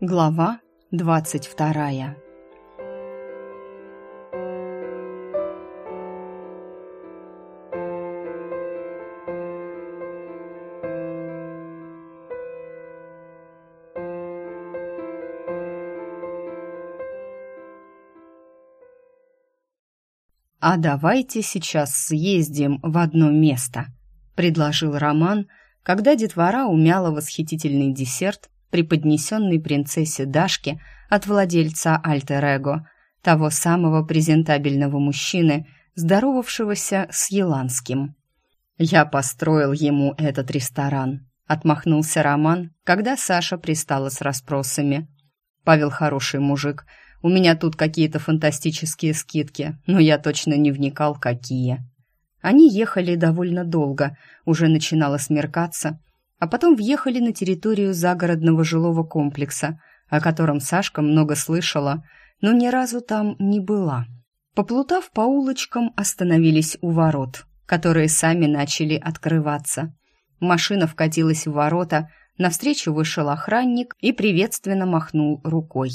Глава двадцать вторая. «А давайте сейчас съездим в одно место», — предложил Роман, когда детвора умяла восхитительный десерт, преподнесенный принцессе Дашке от владельца Альтер-Эго, того самого презентабельного мужчины, здоровавшегося с Еланским. «Я построил ему этот ресторан», — отмахнулся Роман, когда Саша пристала с расспросами. «Павел хороший мужик», — у меня тут какие-то фантастические скидки, но я точно не вникал, какие. Они ехали довольно долго, уже начинало смеркаться, а потом въехали на территорию загородного жилого комплекса, о котором Сашка много слышала, но ни разу там не была. Поплутав по улочкам, остановились у ворот, которые сами начали открываться. Машина вкатилась в ворота, навстречу вышел охранник и приветственно махнул рукой.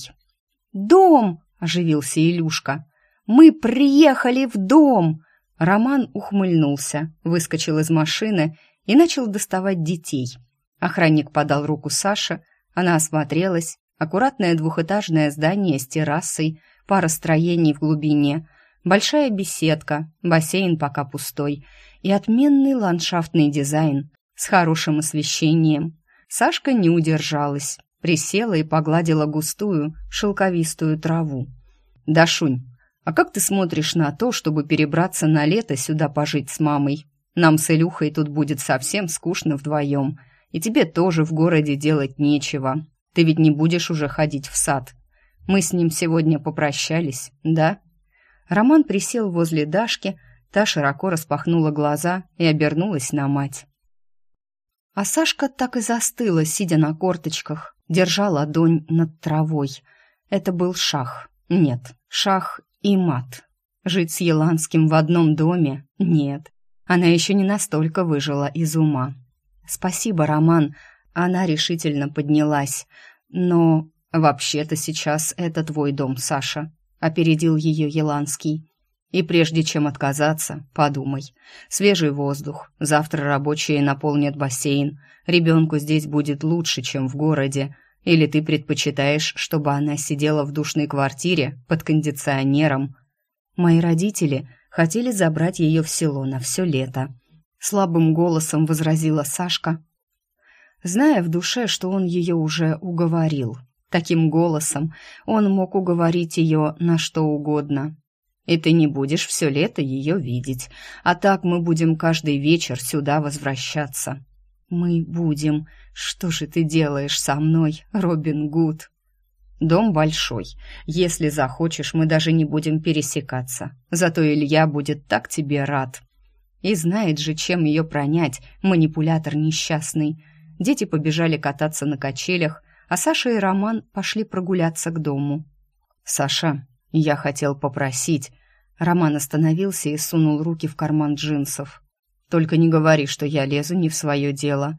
«Дом!» — оживился Илюшка. «Мы приехали в дом!» Роман ухмыльнулся, выскочил из машины и начал доставать детей. Охранник подал руку Саше, она осмотрелась. Аккуратное двухэтажное здание с террасой, пара строений в глубине, большая беседка, бассейн пока пустой и отменный ландшафтный дизайн с хорошим освещением. Сашка не удержалась, присела и погладила густую, шелковистую траву. «Дашунь, а как ты смотришь на то, чтобы перебраться на лето сюда пожить с мамой? Нам с Илюхой тут будет совсем скучно вдвоем, и тебе тоже в городе делать нечего. Ты ведь не будешь уже ходить в сад. Мы с ним сегодня попрощались, да?» Роман присел возле Дашки, та широко распахнула глаза и обернулась на мать. А Сашка так и застыла, сидя на корточках, держа ладонь над травой. Это был шах. Нет, шах и мат. Жить с Еланским в одном доме? Нет. Она еще не настолько выжила из ума. «Спасибо, Роман». Она решительно поднялась. «Но вообще-то сейчас это твой дом, Саша», — опередил ее Еланский. И прежде чем отказаться, подумай. Свежий воздух, завтра рабочие наполнят бассейн, ребенку здесь будет лучше, чем в городе. Или ты предпочитаешь, чтобы она сидела в душной квартире под кондиционером? Мои родители хотели забрать ее в село на все лето. Слабым голосом возразила Сашка, зная в душе, что он ее уже уговорил. Таким голосом он мог уговорить ее на что угодно, и ты не будешь все лето ее видеть. А так мы будем каждый вечер сюда возвращаться. Мы будем. Что же ты делаешь со мной, Робин Гуд? Дом большой. Если захочешь, мы даже не будем пересекаться. Зато Илья будет так тебе рад. И знает же, чем ее пронять, манипулятор несчастный. Дети побежали кататься на качелях, а Саша и Роман пошли прогуляться к дому. «Саша, я хотел попросить. Роман остановился и сунул руки в карман джинсов. Только не говори, что я лезу не в свое дело.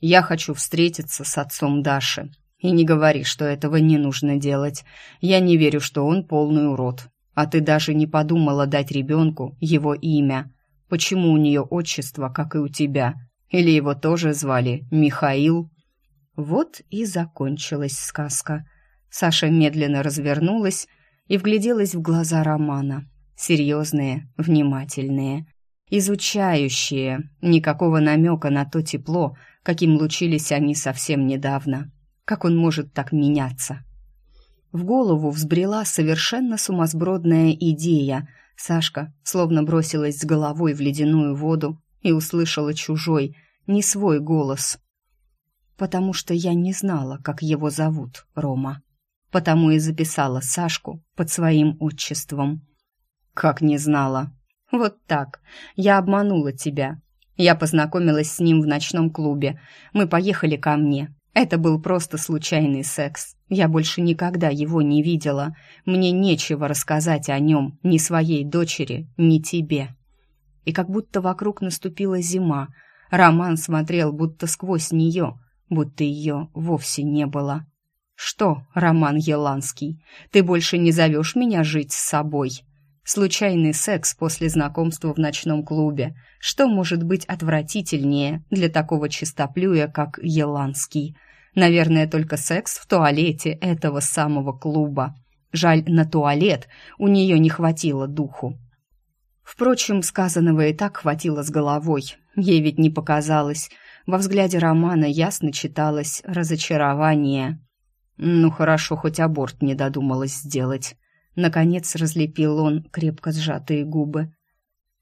Я хочу встретиться с отцом Даши. И не говори, что этого не нужно делать. Я не верю, что он полный урод. А ты даже не подумала дать ребенку его имя. Почему у нее отчество, как и у тебя? Или его тоже звали Михаил? Вот и закончилась сказка. Саша медленно развернулась и вгляделась в глаза Романа. Серьезные, внимательные, изучающие, никакого намека на то тепло, каким лучились они совсем недавно. Как он может так меняться? В голову взбрела совершенно сумасбродная идея. Сашка словно бросилась с головой в ледяную воду и услышала чужой, не свой голос. Потому что я не знала, как его зовут, Рома потому и записала Сашку под своим отчеством. Как не знала. Вот так. Я обманула тебя. Я познакомилась с ним в ночном клубе. Мы поехали ко мне. Это был просто случайный секс. Я больше никогда его не видела. Мне нечего рассказать о нем ни своей дочери, ни тебе. И как будто вокруг наступила зима. Роман смотрел будто сквозь нее, будто ее вовсе не было. «Что, Роман Еланский, ты больше не зовешь меня жить с собой?» Случайный секс после знакомства в ночном клубе. Что может быть отвратительнее для такого чистоплюя, как Еланский? Наверное, только секс в туалете этого самого клуба. Жаль, на туалет у нее не хватило духу. Впрочем, сказанного и так хватило с головой. Ей ведь не показалось. Во взгляде Романа ясно читалось разочарование. Ну хорошо, хоть аборт не додумалась сделать. Наконец разлепил он крепко сжатые губы.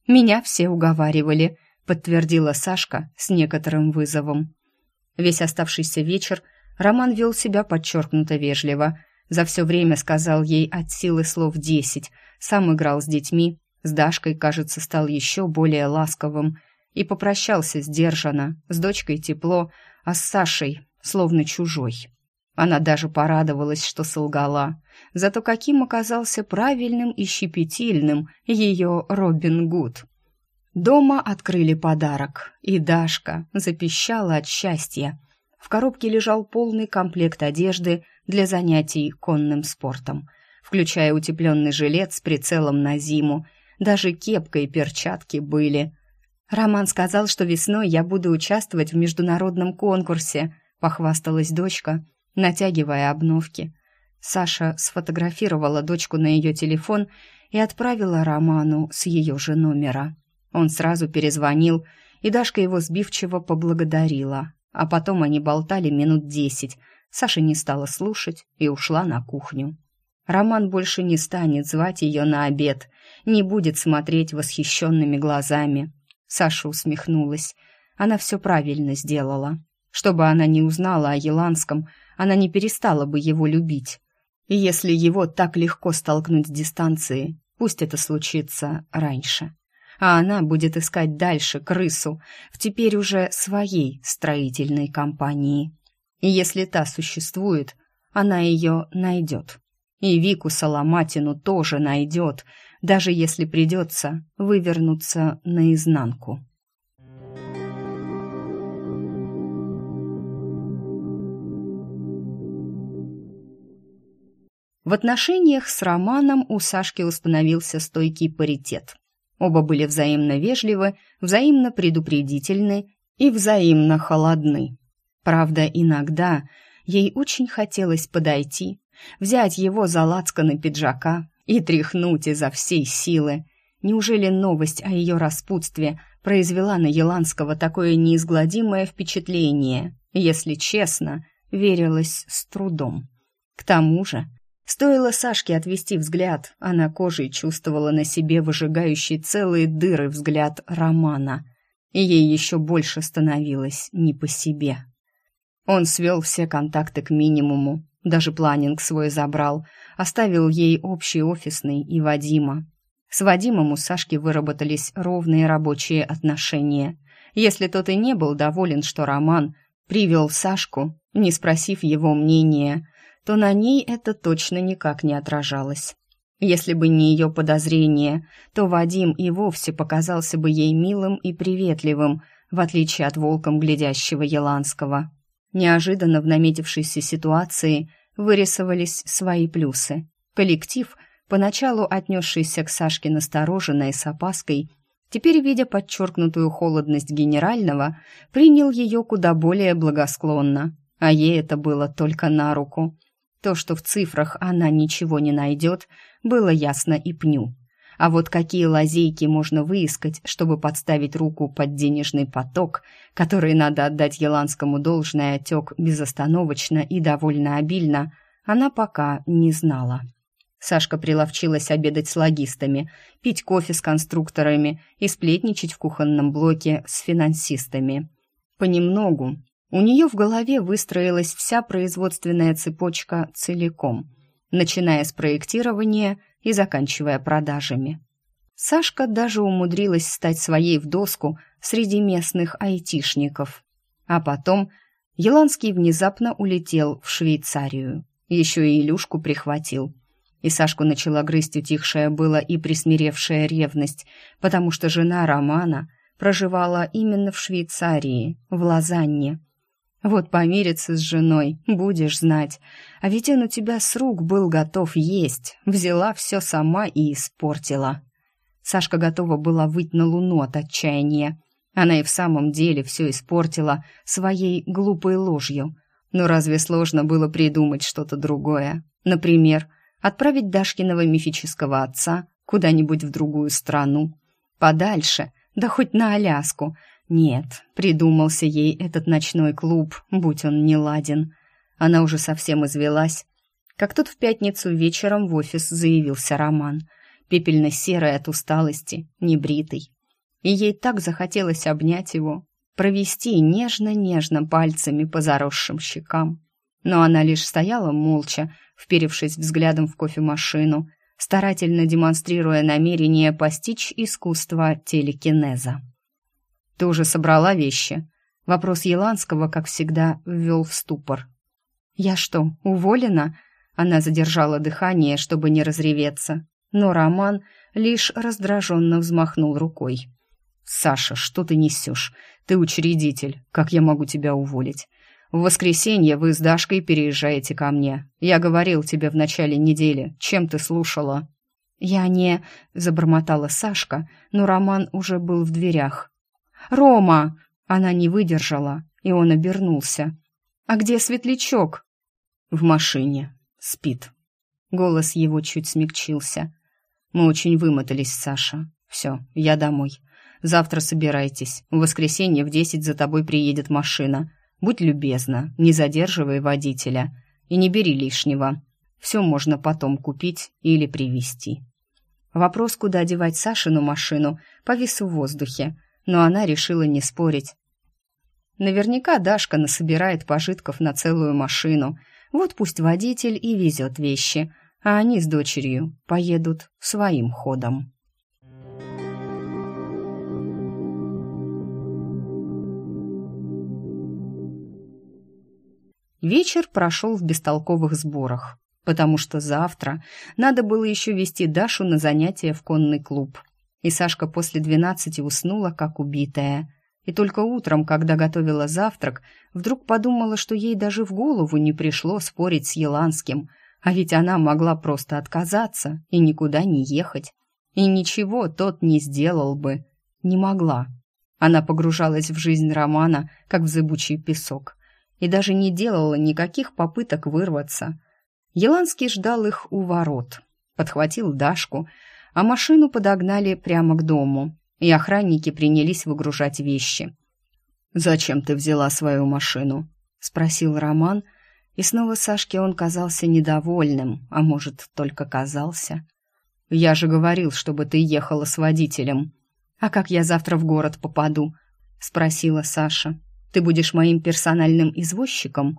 «Меня все уговаривали», — подтвердила Сашка с некоторым вызовом. Весь оставшийся вечер Роман вел себя подчеркнуто вежливо. За все время сказал ей от силы слов десять, сам играл с детьми, с Дашкой, кажется, стал еще более ласковым и попрощался сдержанно, с дочкой тепло, а с Сашей словно чужой. Она даже порадовалась, что солгала. Зато каким оказался правильным и щепетильным ее Робин Гуд. Дома открыли подарок, и Дашка запищала от счастья. В коробке лежал полный комплект одежды для занятий конным спортом, включая утепленный жилет с прицелом на зиму. Даже кепка и перчатки были. «Роман сказал, что весной я буду участвовать в международном конкурсе», — похвасталась дочка — натягивая обновки. Саша сфотографировала дочку на ее телефон и отправила Роману с ее же номера. Он сразу перезвонил, и Дашка его сбивчиво поблагодарила. А потом они болтали минут десять. Саша не стала слушать и ушла на кухню. Роман больше не станет звать ее на обед, не будет смотреть восхищенными глазами. Саша усмехнулась. Она все правильно сделала. Чтобы она не узнала о Еланском, она не перестала бы его любить. И если его так легко столкнуть с дистанции, пусть это случится раньше. А она будет искать дальше крысу в теперь уже своей строительной компании. И если та существует, она ее найдет. И Вику Соломатину тоже найдет, даже если придется вывернуться наизнанку. В отношениях с Романом у Сашки установился стойкий паритет. Оба были взаимно вежливы, взаимно предупредительны и взаимно холодны. Правда, иногда ей очень хотелось подойти, взять его за лацканы пиджака и тряхнуть изо всей силы. Неужели новость о ее распутстве произвела на Еланского такое неизгладимое впечатление? Если честно, верилось с трудом. К тому же Стоило Сашке отвести взгляд, она кожей чувствовала на себе выжигающий целые дыры взгляд Романа, и ей еще больше становилось не по себе. Он свел все контакты к минимуму, даже планинг свой забрал, оставил ей общий офисный и Вадима. С Вадимом у Сашки выработались ровные рабочие отношения. Если тот и не был доволен, что Роман привел Сашку, не спросив его мнения, то на ней это точно никак не отражалось. Если бы не ее подозрение, то Вадим и вовсе показался бы ей милым и приветливым, в отличие от волком глядящего Еланского. Неожиданно в наметившейся ситуации вырисовались свои плюсы. Коллектив, поначалу отнесшийся к Сашке настороженно и с опаской, теперь, видя подчеркнутую холодность генерального, принял ее куда более благосклонно, а ей это было только на руку – то, что в цифрах она ничего не найдет, было ясно и пню. А вот какие лазейки можно выискать, чтобы подставить руку под денежный поток, который, надо отдать Еланскому должное, тек безостановочно и довольно обильно, она пока не знала. Сашка приловчилась обедать с логистами, пить кофе с конструкторами и сплетничать в кухонном блоке с финансистами. Понемногу, у нее в голове выстроилась вся производственная цепочка целиком, начиная с проектирования и заканчивая продажами. Сашка даже умудрилась стать своей в доску среди местных айтишников. А потом Еланский внезапно улетел в Швейцарию. Еще и Илюшку прихватил. И Сашку начала грызть утихшая была и присмиревшая ревность, потому что жена Романа проживала именно в Швейцарии, в Лозанне, Вот помириться с женой, будешь знать. А ведь он у тебя с рук был готов есть. Взяла все сама и испортила. Сашка готова была выйти на луну от отчаяния. Она и в самом деле все испортила своей глупой ложью. Но разве сложно было придумать что-то другое? Например, отправить Дашкиного мифического отца куда-нибудь в другую страну, подальше, да хоть на Аляску – нет, придумался ей этот ночной клуб, будь он не ладен. Она уже совсем извелась. Как тут в пятницу вечером в офис заявился Роман. Пепельно-серый от усталости, небритый. И ей так захотелось обнять его, провести нежно-нежно пальцами по заросшим щекам. Но она лишь стояла молча, вперевшись взглядом в кофемашину, старательно демонстрируя намерение постичь искусство телекинеза. «Ты уже собрала вещи?» Вопрос Еланского, как всегда, ввел в ступор. «Я что, уволена?» Она задержала дыхание, чтобы не разреветься. Но Роман лишь раздраженно взмахнул рукой. «Саша, что ты несешь? Ты учредитель. Как я могу тебя уволить? В воскресенье вы с Дашкой переезжаете ко мне. Я говорил тебе в начале недели. Чем ты слушала?» «Я не...» — забормотала Сашка, но Роман уже был в дверях. «Рома!» Она не выдержала, и он обернулся. «А где светлячок?» «В машине. Спит». Голос его чуть смягчился. «Мы очень вымотались, Саша. Все, я домой. Завтра собирайтесь. В воскресенье в десять за тобой приедет машина. Будь любезна, не задерживай водителя. И не бери лишнего. Все можно потом купить или привезти». Вопрос, куда девать Сашину машину, повис в воздухе, но она решила не спорить. Наверняка Дашка насобирает пожитков на целую машину. Вот пусть водитель и везет вещи, а они с дочерью поедут своим ходом. Вечер прошел в бестолковых сборах, потому что завтра надо было еще вести Дашу на занятия в конный клуб – и Сашка после двенадцати уснула, как убитая. И только утром, когда готовила завтрак, вдруг подумала, что ей даже в голову не пришло спорить с Еланским, а ведь она могла просто отказаться и никуда не ехать. И ничего тот не сделал бы. Не могла. Она погружалась в жизнь Романа, как в зыбучий песок, и даже не делала никаких попыток вырваться. Еланский ждал их у ворот, подхватил Дашку, а машину подогнали прямо к дому, и охранники принялись выгружать вещи. «Зачем ты взяла свою машину?» — спросил Роман, и снова Сашке он казался недовольным, а может, только казался. «Я же говорил, чтобы ты ехала с водителем». «А как я завтра в город попаду?» — спросила Саша. «Ты будешь моим персональным извозчиком?»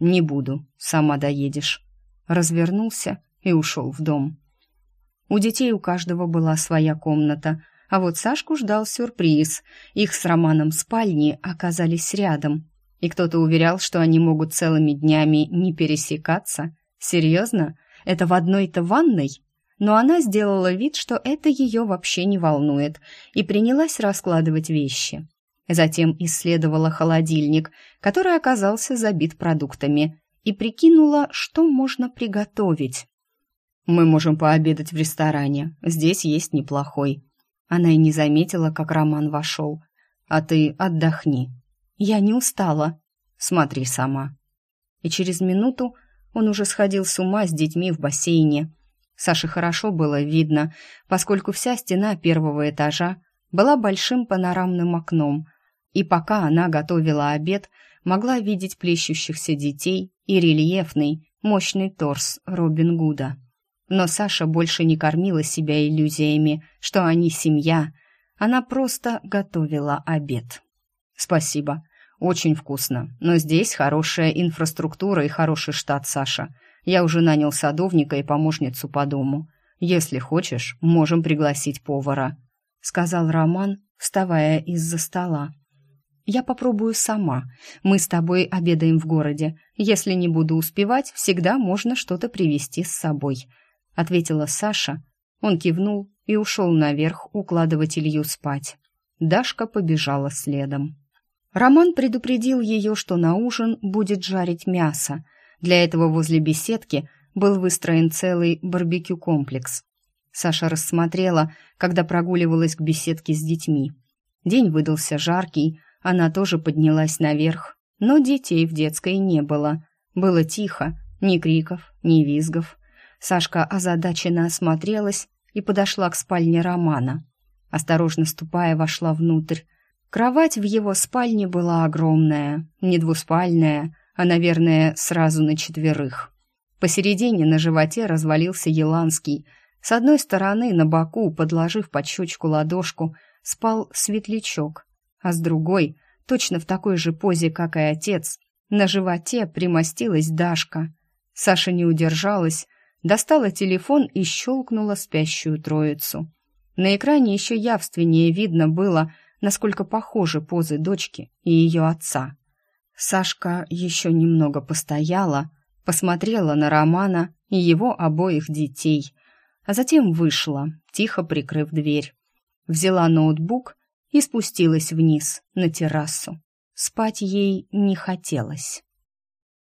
«Не буду, сама доедешь». Развернулся и ушел в дом. У детей у каждого была своя комната, а вот Сашку ждал сюрприз. Их с Романом спальни оказались рядом. И кто-то уверял, что они могут целыми днями не пересекаться. Серьезно? Это в одной-то ванной? Но она сделала вид, что это ее вообще не волнует, и принялась раскладывать вещи. Затем исследовала холодильник, который оказался забит продуктами, и прикинула, что можно приготовить. Мы можем пообедать в ресторане. Здесь есть неплохой. Она и не заметила, как Роман вошел. А ты отдохни. Я не устала. Смотри сама. И через минуту он уже сходил с ума с детьми в бассейне. Саше хорошо было видно, поскольку вся стена первого этажа была большим панорамным окном, и пока она готовила обед, могла видеть плещущихся детей и рельефный, мощный торс Робин Гуда. Но Саша больше не кормила себя иллюзиями, что они семья. Она просто готовила обед. «Спасибо. Очень вкусно. Но здесь хорошая инфраструктура и хороший штат, Саша. Я уже нанял садовника и помощницу по дому. Если хочешь, можем пригласить повара», — сказал Роман, вставая из-за стола. «Я попробую сама. Мы с тобой обедаем в городе. Если не буду успевать, всегда можно что-то привезти с собой», — ответила Саша. Он кивнул и ушел наверх укладывать Илью спать. Дашка побежала следом. Роман предупредил ее, что на ужин будет жарить мясо. Для этого возле беседки был выстроен целый барбекю-комплекс. Саша рассмотрела, когда прогуливалась к беседке с детьми. День выдался жаркий, она тоже поднялась наверх, но детей в детской не было. Было тихо, ни криков, ни визгов. Сашка озадаченно осмотрелась и подошла к спальне Романа. Осторожно ступая, вошла внутрь. Кровать в его спальне была огромная, не двуспальная, а, наверное, сразу на четверых. Посередине на животе развалился Еланский. С одной стороны, на боку, подложив под щечку ладошку, спал светлячок, а с другой, точно в такой же позе, как и отец, на животе примостилась Дашка. Саша не удержалась, достала телефон и щелкнула спящую троицу. На экране еще явственнее видно было, насколько похожи позы дочки и ее отца. Сашка еще немного постояла, посмотрела на Романа и его обоих детей, а затем вышла, тихо прикрыв дверь. Взяла ноутбук и спустилась вниз, на террасу. Спать ей не хотелось.